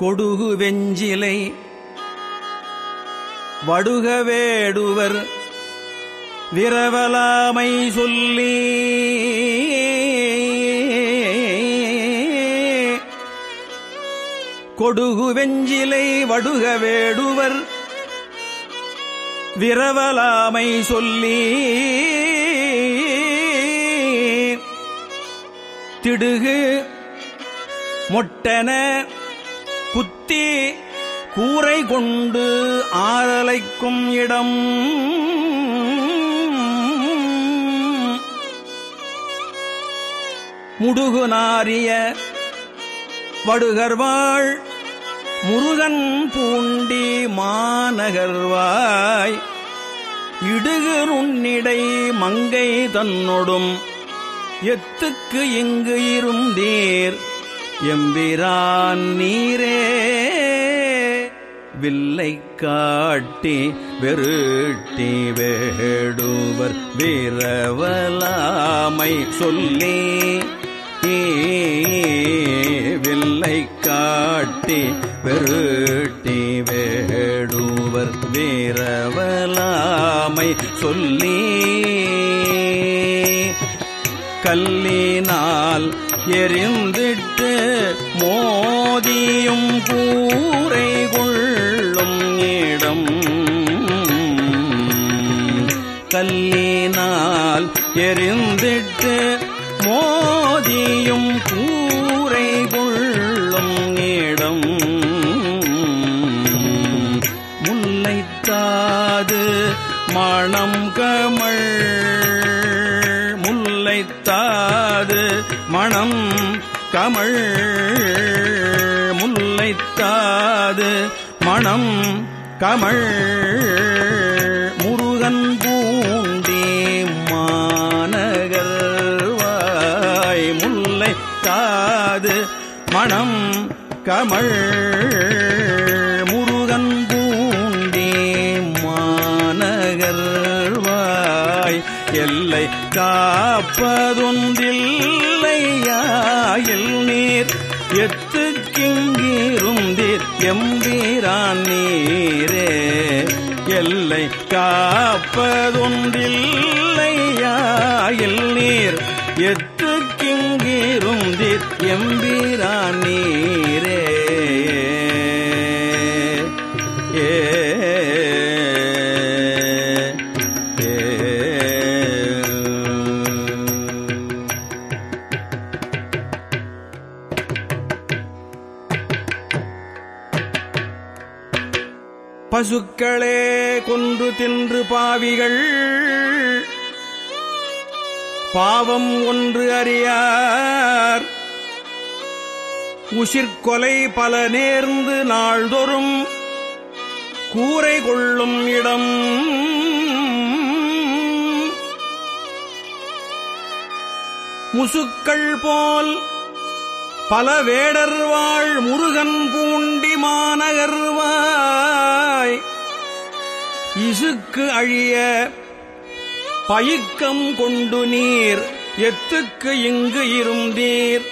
கொடுகு வெஞ்சிலை. வடுக வேடுவர் விரவலாமை சொல்லி. கொடுகு வெஞ்சிலை வடுக வேடுவர் விரவலாமை சொல்லி. திடுகு மொட்டன குத்தி கூரை கொண்டு ஆறலைக்கும் இடம். முடுகு நாரிய வடுகர்வாள் முருகன் பூண்டி மாநகர்வாய் இடுகருண்ணிடை மங்கை தன்னொடும் எத்துக்கு இங்கு இருந்தீர்? எம்பிரான் நீரே வில்லை காட்டி வெருட்டி வேடுவர் வீரவலாமை சொல்லி வில்லை காட்டி வெருட்டி வேடுவர் வீரவலாமை சொல்லி கல்லினால் எரிந்திட்டு மோதியும் கூரை கொள்ளும் இடம். கல்லினால் எரிந்திட்டு மோதியும் கூரை கொள்ளும் இடம். முல்லைத்தாது மணம் தமிழ் முல்லைத்தாது மணம் கமள் முருகன் பூண்டி மாநகர்வாய் முல்லைத்தாது மணம் கமள் காப்பதொன்றில்லையாயில் நீர் எத்து கிங்கீருந்தீர் எம்பீரான் நீரே எல்லை காப்பதொன்றில்லையாயில் நீர் எத்து கிங்கீருந்தீர் எம்பீரான் நீரே. பசுக்களே கொன்று தின்று பாவிகள். பாவம் ஒன்று அறியார். உசிர்கொலை பல நேர்ந்து நாள்தொறும் கூரை கொள்ளும் இடம். முசுக்கள் போல் பல வேடர் வாழ் முருகன் பூண்டி மாநகர்வாய் இசுக்கு அழிய பயிக்கம் கொண்டு நீர் எத்துக்கு இங்கு இருந்தீர்.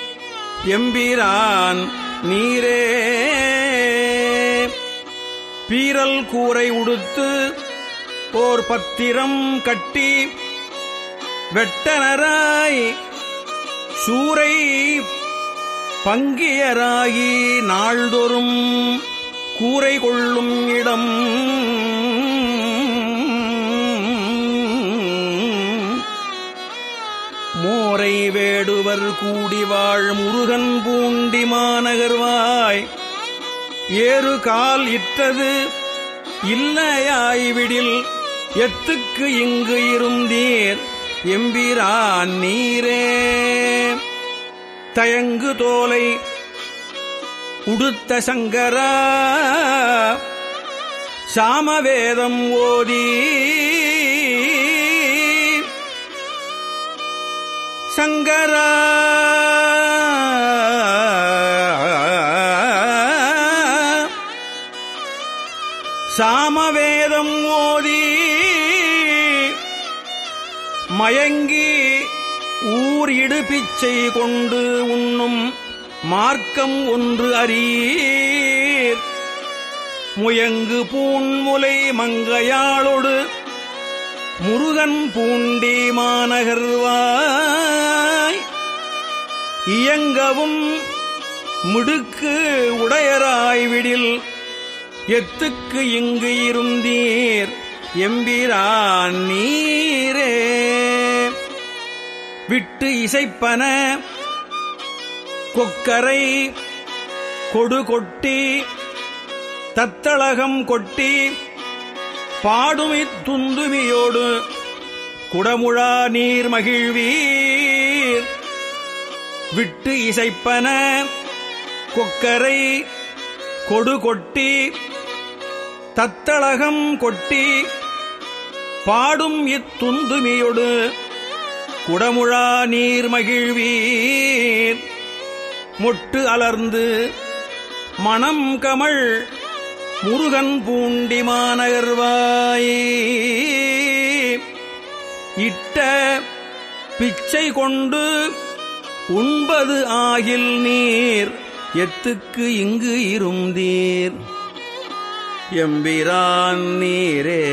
எம்பிரான் நீரே. பீரல் கூரை உடுத்து ஓர் பத்திரம் கட்டி வெட்டனராய் சூரை பங்கியராகி நாள்தோறும் கூரை கொள்ளும் இடம். மோரை வேடுவர் கூடி வாழ் முருகன் பூண்டி மாநகர்வாய். ஏறு கால் இட்டது இல்லையாய்விடில் எத்துக்கு இங்கு இருந்தீர். எம்பிரான் நீரே. தயங்கு தோலை உடுத்த சங்கரா. சாமவேதம் ஓதி. சங்கரா. சாமவேதம் ஓதி. மயங்கி பிச்சை கொண்டு உண்ணும் மார்க்கம் ஒன்று அரீர் முயங்கு பூன்முலை மங்கையாளொடு முருகன் பூண்டி மாநகர்வாய் இயங்கவும் மிடுக்கு உடையராய் விடில் எத்துக்கு இங்கு இருந்தீர். எம்பிரான் நீ விட்டு இசைப்பன கொக்கரை கொடு கொட்டி தத்தளகம் கொட்டி பாடுமி துந்துமியோடு குடமுழா நீர் மகிழ்வீர். விட்டு இசைப்பன கொக்கரை கொடு கொட்டி தத்தளகம் கொட்டி பாடும் இத்துந்துமியொடு குடமுழா நீர் மகிழ்வீர். முட்டு அலர்ந்து மணம் கமழ் முருகன் பூண்டி மாநகர்வாயே இட்ட பிச்சை கொண்டு உண்பது ஆகில் நீர் எத்துக்கு இங்கு இருந்தீர். எம்பிரான் நீரே.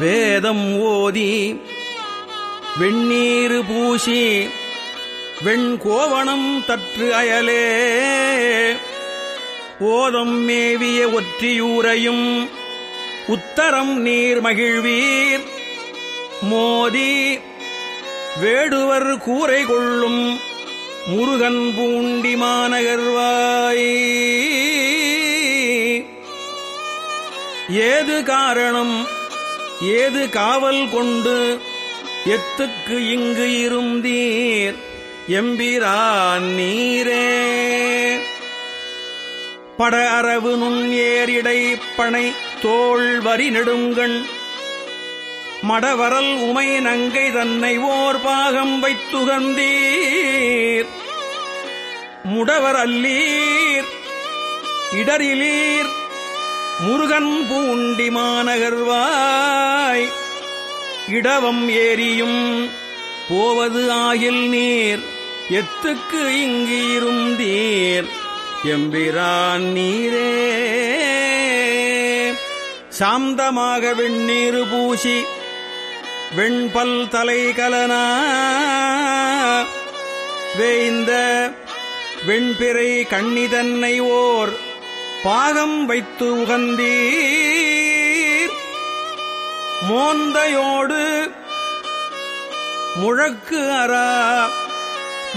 வேதம் ஓதி வெண்ணீர் பூசி வெண்கோவணம் தற்று அயலே. ஓதம் மேவிய ஒற்றியூரையும் உத்தரம் நீர் மகிழ்வீர். மோதி வேடுவர் கூரை கொள்ளும் முருகன் பூண்டி மாநகர்வாய் ஏது காரணம்? ஏது காவல் கொண்டு எத்துக்கு இங்கு இருந்தீர்? எம்பிரான் நீரே. பட அரவு நுண் ஏரிடை பனை தோள் வரி நெடுங்கண். மடவரல் உமை நங்கை தன்னை ஓர் பாகம் வைத்துகந்தீர். முடவர் அல்லீர். இடரிலீர். முருகன் பூண்டி மாநகர்வாய் இடவம் ஏரியும் போவது ஆயில் நீர். எத்துக்கு இங்கு தீர். எம்பிரான் நீரே. சாந்தமாக வெண்ணீர் பூசி வெண்பல் தலை கலனா. வேய்ந்த வெண்பிறை கண்ணிதன்னை ஓர். பாதம் வைத்து உகந்தீர். மோந்தையோடு முழக்கு அரா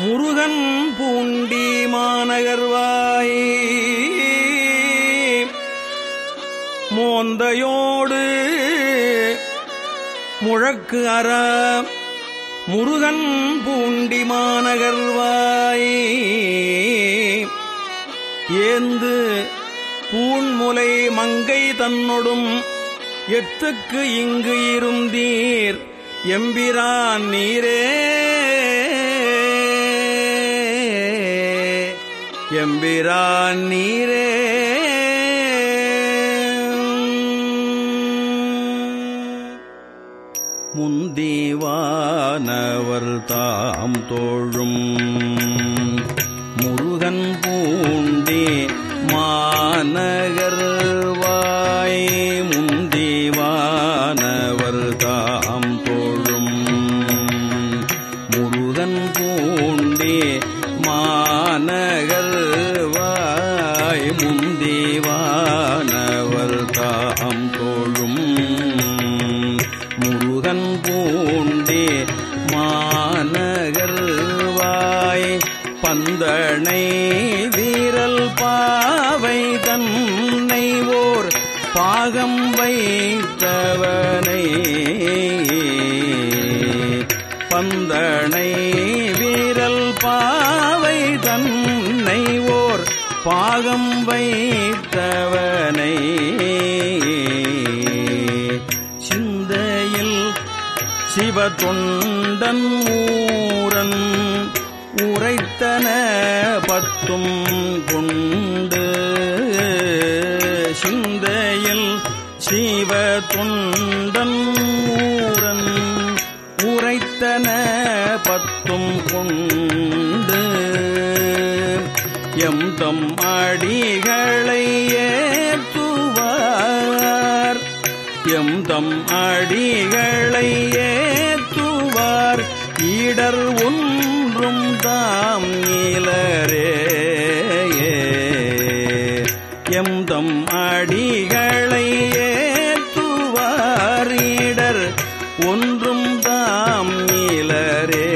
முருகன் பூண்டி மாநகர்வாய் மோந்தையோடு முழக்கு அரா முருகன் பூண்டி மாநகர்வாய் ஏந்து பூண்முலை மங்கை தன்னொடும். எத்துக்கு இங்கு இருந்தீர் எம்பிரான் நீரே. எம்பிரான் நீரே. முந்தீவானவர் தாம் தோழும். தோழும் முருகன் பூண்டே மாநகர்வாய் பந்தனை வீரல் பாவை தன்னை ஓர் பாகம் வைத்தவனை. பந்தனை வீரல் பாவை தன்னை ஓர் பாகம் வைத்தவன். தொண்டன் ஊரன் உரைத்தன பத்தும் கொண்டு சிந்தையில் சீவ தொண்டன் ஊரன் உரைத்தன பத்தும் பத்தும் கொண்டு எம் தம் அடிகளை ஏற்றுவார். எம் தம் அடிகளை ஏ உய்வார் ஈடர் ஒன்றும் தாம் நீலரே எம்தம் அடிகளை ஏற்றுவார் ஈடர் ஒன்றும் தாம் நீலரே.